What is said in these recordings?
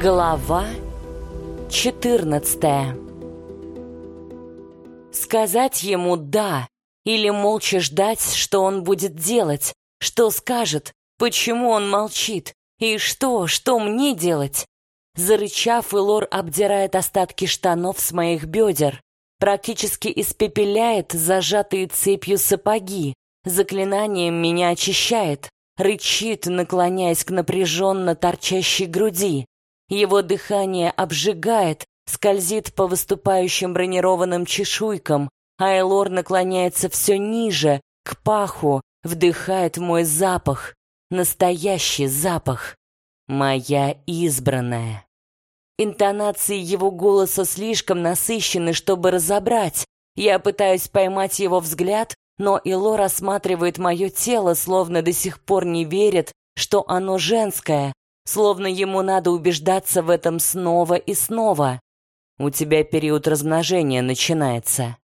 Глава 14 Сказать ему «да» или молча ждать, что он будет делать, что скажет, почему он молчит, и что, что мне делать? Зарычав, Илор обдирает остатки штанов с моих бедер, практически испепеляет зажатые цепью сапоги, заклинанием меня очищает, рычит, наклоняясь к напряженно торчащей груди, его дыхание обжигает, скользит по выступающим бронированным чешуйкам, а Элор наклоняется все ниже, к паху, вдыхает мой запах, настоящий запах, моя избранная. Интонации его голоса слишком насыщены, чтобы разобрать. Я пытаюсь поймать его взгляд, но Ило рассматривает мое тело, словно до сих пор не верит, что оно женское, словно ему надо убеждаться в этом снова и снова. У тебя период размножения начинается.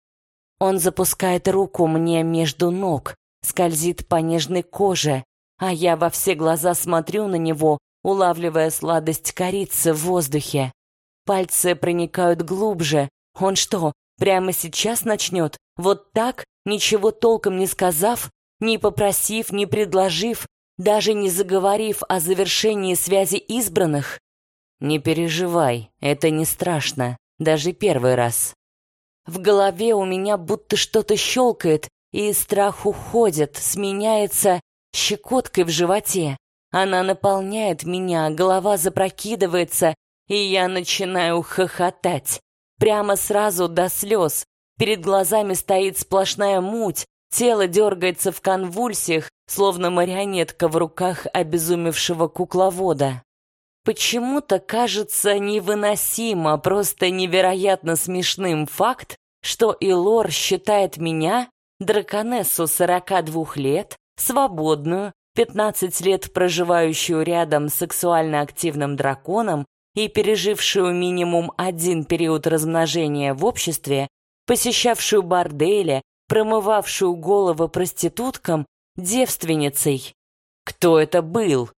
Он запускает руку мне между ног, скользит по нежной коже, а я во все глаза смотрю на него, улавливая сладость корицы в воздухе. Пальцы проникают глубже. Он что, прямо сейчас начнет? Вот так, ничего толком не сказав, не попросив, не предложив, даже не заговорив о завершении связи избранных? Не переживай, это не страшно, даже первый раз. В голове у меня будто что-то щелкает, и страх уходит, сменяется щекоткой в животе. Она наполняет меня, голова запрокидывается, и я начинаю хохотать. Прямо сразу до слез. Перед глазами стоит сплошная муть, тело дергается в конвульсиях, словно марионетка в руках обезумевшего кукловода. Почему-то кажется невыносимо, просто невероятно смешным факт, что Илор считает меня, драконессу 42 лет, свободную, 15 лет проживающую рядом с сексуально активным драконом и пережившую минимум один период размножения в обществе, посещавшую бордели, промывавшую головы проституткам, девственницей. Кто это был?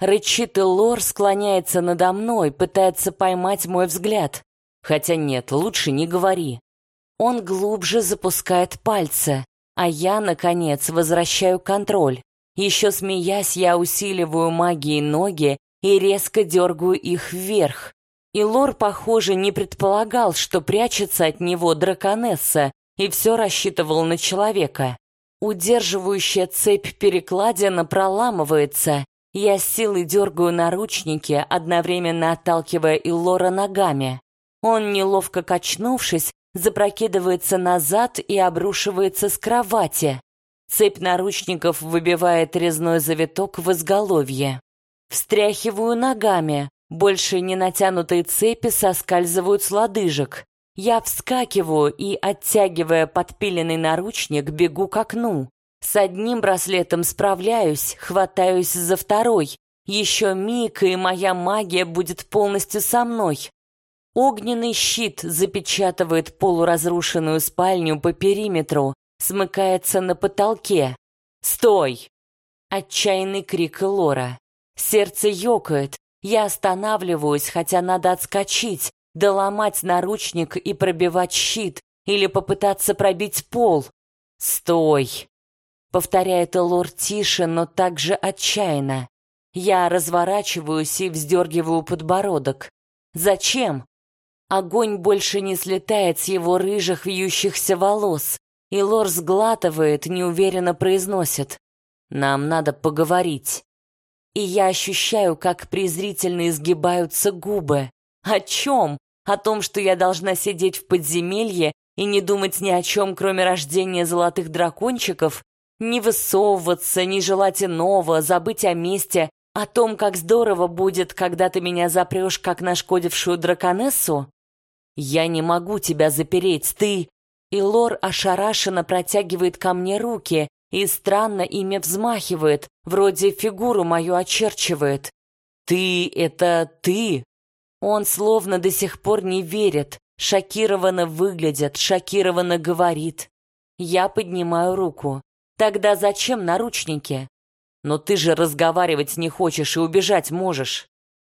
Рычит Лор склоняется надо мной, пытается поймать мой взгляд. Хотя нет, лучше не говори. Он глубже запускает пальцы, а я, наконец, возвращаю контроль. Еще смеясь, я усиливаю магией ноги и резко дергаю их вверх. И Лор, похоже, не предполагал, что прячется от него драконесса, и все рассчитывал на человека. Удерживающая цепь перекладина проламывается. Я с силой дергаю наручники, одновременно отталкивая Иллора ногами. Он, неловко качнувшись, запрокидывается назад и обрушивается с кровати. Цепь наручников выбивает резной завиток в изголовье. Встряхиваю ногами. Больше не натянутые цепи соскальзывают с лодыжек. Я вскакиваю и, оттягивая подпиленный наручник, бегу к окну. С одним браслетом справляюсь, хватаюсь за второй. Еще миг, и моя магия будет полностью со мной. Огненный щит запечатывает полуразрушенную спальню по периметру, смыкается на потолке. «Стой!» Отчаянный крик Лора. Сердце ёкает. Я останавливаюсь, хотя надо отскочить, доломать наручник и пробивать щит, или попытаться пробить пол. «Стой!» — повторяет Лор тише, но также отчаянно. Я разворачиваюсь и вздергиваю подбородок. «Зачем?» Огонь больше не слетает с его рыжих вьющихся волос, и Лор сглатывает, неуверенно произносит. «Нам надо поговорить». И я ощущаю, как презрительно изгибаются губы. О чем? О том, что я должна сидеть в подземелье и не думать ни о чем, кроме рождения золотых дракончиков, не высовываться, не желать иного, забыть о месте, о том, как здорово будет, когда ты меня запрешь, как нашкодившую драконессу? Я не могу тебя запереть, ты... И Лор ошарашенно протягивает ко мне руки и странно ими взмахивает, вроде фигуру мою очерчивает. Ты — это ты? Он словно до сих пор не верит, шокированно выглядит, шокированно говорит. Я поднимаю руку. Тогда зачем наручники? Но ты же разговаривать не хочешь и убежать можешь.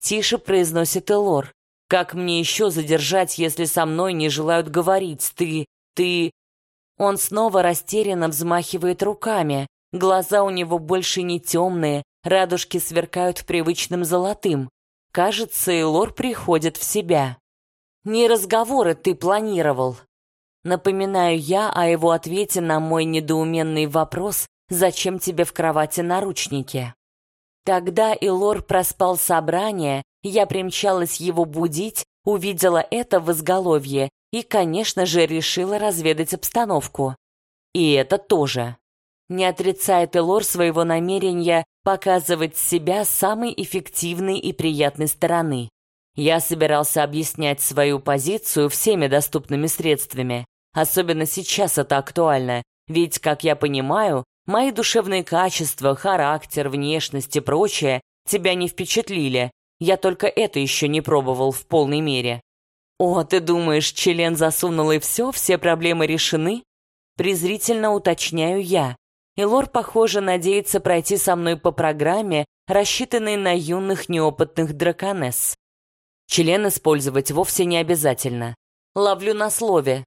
Тише произносит Элор. Как мне еще задержать, если со мной не желают говорить? Ты... ты... Он снова растерянно взмахивает руками. Глаза у него больше не темные, радужки сверкают привычным золотым. Кажется, Элор приходит в себя. «Не разговоры ты планировал». Напоминаю я о его ответе на мой недоуменный вопрос «Зачем тебе в кровати наручники?». Тогда Илор проспал собрание, я примчалась его будить, увидела это в изголовье и, конечно же, решила разведать обстановку. И это тоже. Не отрицает Элор своего намерения показывать себя с самой эффективной и приятной стороны. Я собирался объяснять свою позицию всеми доступными средствами. Особенно сейчас это актуально, ведь, как я понимаю, Мои душевные качества, характер, внешность и прочее тебя не впечатлили. Я только это еще не пробовал в полной мере. О, ты думаешь, член засунул и все, все проблемы решены? Презрительно уточняю я. И Лор, похоже, надеется пройти со мной по программе, рассчитанной на юных неопытных драконесс. Член использовать вовсе не обязательно. Ловлю на слове.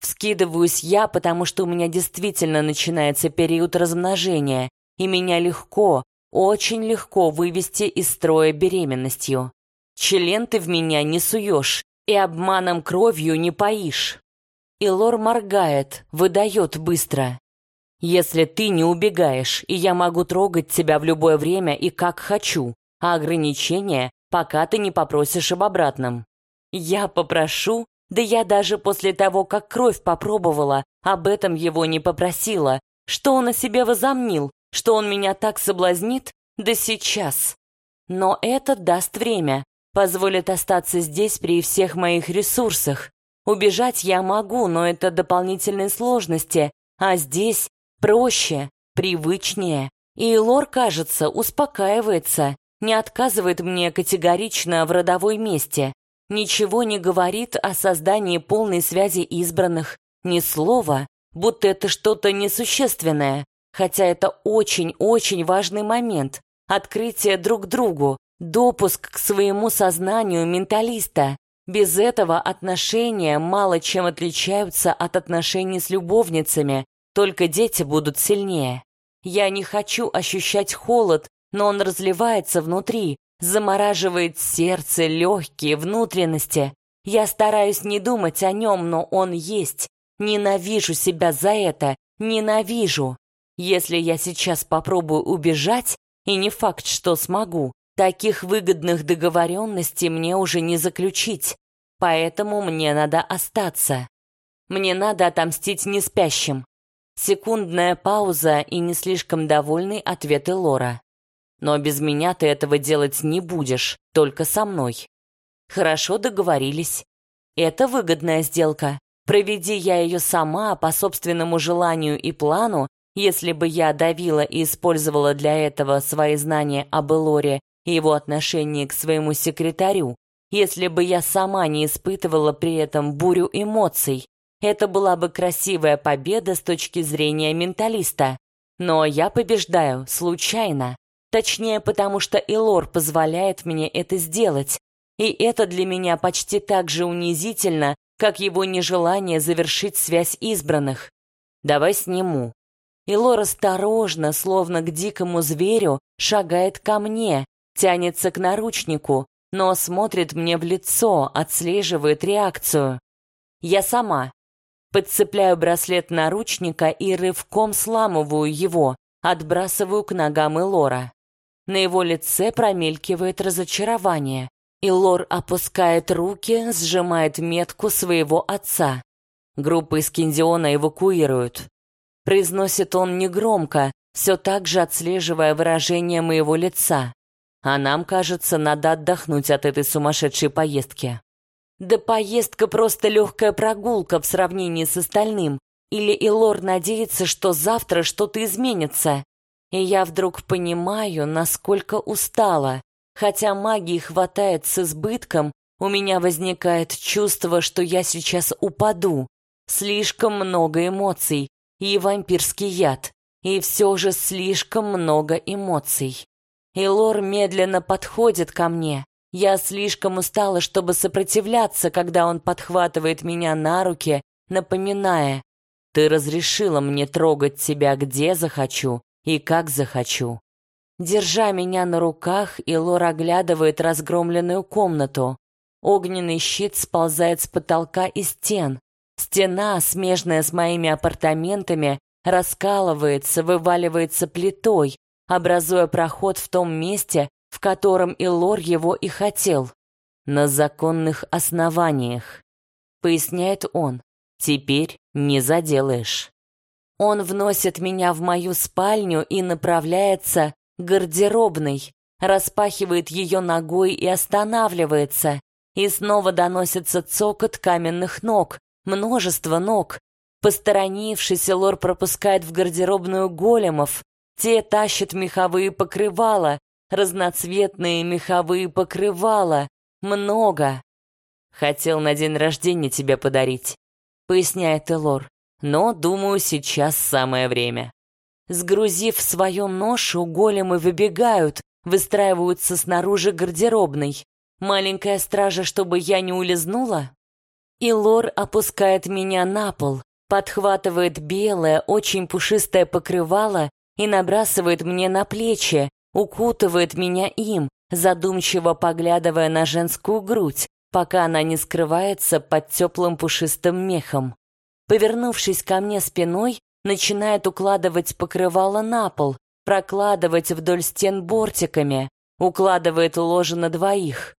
Вскидываюсь я, потому что у меня действительно начинается период размножения, и меня легко, очень легко вывести из строя беременностью. Член ты в меня не суешь и обманом кровью не поишь. И Лор моргает, выдает быстро. Если ты не убегаешь, и я могу трогать тебя в любое время и как хочу, а ограничения, пока ты не попросишь об обратном. Я попрошу, да я даже после того, как кровь попробовала, об этом его не попросила. Что он о себе возомнил? Что он меня так соблазнит? Да сейчас. Но это даст время, позволит остаться здесь при всех моих ресурсах. Убежать я могу, но это дополнительные сложности, а здесь проще, привычнее. И Лор, кажется, успокаивается, не отказывает мне категорично в родовой месте ничего не говорит о создании полной связи избранных, ни слова, будто это что-то несущественное, хотя это очень-очень важный момент, открытие друг другу, допуск к своему сознанию менталиста. Без этого отношения мало чем отличаются от отношений с любовницами, только дети будут сильнее. Я не хочу ощущать холод, но он разливается внутри, замораживает сердце, легкие, внутренности. Я стараюсь не думать о нем, но он есть. Ненавижу себя за это, ненавижу. Если я сейчас попробую убежать, и не факт, что смогу, таких выгодных договоренностей мне уже не заключить. Поэтому мне надо остаться. Мне надо отомстить неспящим. Секундная пауза и не слишком довольный ответ Элора. Но без меня ты этого делать не будешь, только со мной. Хорошо договорились. Это выгодная сделка. Проведи я ее сама по собственному желанию и плану, если бы я давила и использовала для этого свои знания об Элоре и его отношении к своему секретарю, если бы я сама не испытывала при этом бурю эмоций, это была бы красивая победа с точки зрения менталиста. Но я побеждаю случайно. Точнее, потому что Элор позволяет мне это сделать. И это для меня почти так же унизительно, как его нежелание завершить связь избранных. Давай сниму. Элор осторожно, словно к дикому зверю, шагает ко мне, тянется к наручнику, но смотрит мне в лицо, отслеживает реакцию. Я сама. Подцепляю браслет наручника и рывком сламываю его, отбрасываю к ногам Элора. На его лице промелькивает разочарование, и Лор опускает руки, сжимает метку своего отца. Группы из Киндиона эвакуируют. Произносит он негромко, все так же отслеживая выражение моего лица. А нам, кажется, надо отдохнуть от этой сумасшедшей поездки. Да поездка просто легкая прогулка в сравнении с остальным. Или Илор надеется, что завтра что-то изменится. И я вдруг понимаю, насколько устала. Хотя магии хватает с избытком, у меня возникает чувство, что я сейчас упаду. Слишком много эмоций. И вампирский яд. И все же слишком много эмоций. И Лор медленно подходит ко мне. Я слишком устала, чтобы сопротивляться, когда он подхватывает меня на руки, напоминая, «Ты разрешила мне трогать тебя где захочу и как захочу». Держа меня на руках, Илор оглядывает разгромленную комнату. Огненный щит сползает с потолка и стен. Стена, смежная с моими апартаментами, раскалывается, вываливается плитой, образуя проход в том месте, в котором Илор его и хотел. На законных основаниях. Поясняет он. Теперь не заделаешь. Он вносит меня в мою спальню и направляется к гардеробной, распахивает ее ногой и останавливается, и снова доносится цокот каменных ног, множество ног. Посторонившись, Лор пропускает в гардеробную големов. Те тащат меховые покрывала, разноцветные меховые покрывала. Много. Хотел на день рождения тебе подарить, поясняет Элор. Но, думаю, сейчас самое время. Сгрузив свою ношу, големы выбегают, выстраиваются снаружи гардеробной. Маленькая стража, чтобы я не улизнула? И Лор опускает меня на пол, подхватывает белое, очень пушистое покрывало и набрасывает мне на плечи, укутывает меня им, задумчиво поглядывая на женскую грудь, пока она не скрывается под теплым пушистым мехом. Повернувшись ко мне спиной, начинает укладывать покрывало на пол, прокладывать вдоль стен бортиками, укладывает ложе на двоих.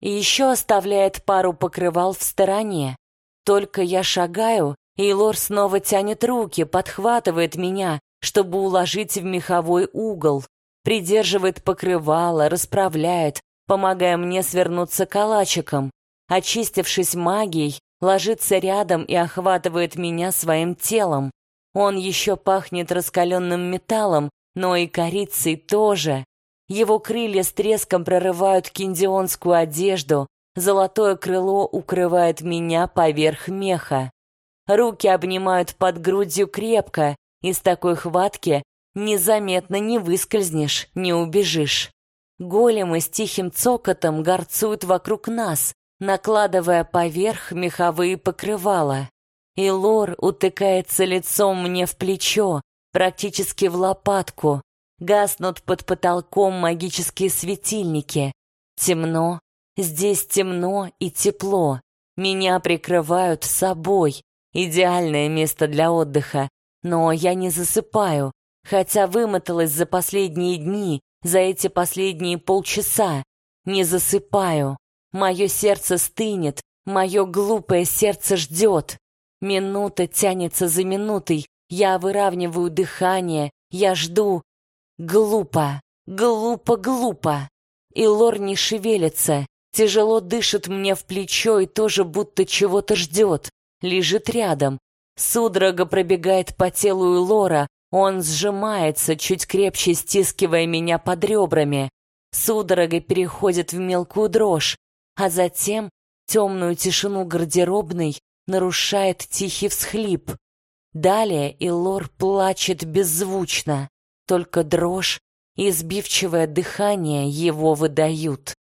И еще оставляет пару покрывал в стороне. Только я шагаю, и Лор снова тянет руки, подхватывает меня, чтобы уложить в меховой угол, придерживает покрывало, расправляет, помогая мне свернуться калачиком. Очистившись магией, ложится рядом и охватывает меня своим телом. Он еще пахнет раскаленным металлом, но и корицей тоже. Его крылья с треском прорывают киндионскую одежду, золотое крыло укрывает меня поверх меха. Руки обнимают под грудью крепко, и с такой хватки незаметно не выскользнешь, не убежишь. Големы с тихим цокотом горцуют вокруг нас, накладывая поверх меховые покрывала. И Лор утыкается лицом мне в плечо, практически в лопатку, Гаснут под потолком магические светильники. Темно. Здесь темно и тепло. Меня прикрывают собой. Идеальное место для отдыха. Но я не засыпаю, хотя вымоталась за последние дни, за эти последние полчаса. Не засыпаю. Мое сердце стынет, мое глупое сердце ждет. Минута тянется за минутой, я выравниваю дыхание, я жду, Глупо, глупо, глупо. И Лор не шевелится, тяжело дышит мне в плечо и тоже будто чего-то ждет. Лежит рядом. Судорога пробегает по телу Лора, он сжимается, чуть крепче стискивая меня под ребрами. Судорога переходит в мелкую дрожь, а затем темную тишину гардеробной нарушает тихий всхлип. Далее Илор плачет беззвучно. Только дрожь и сбивчивое дыхание его выдают.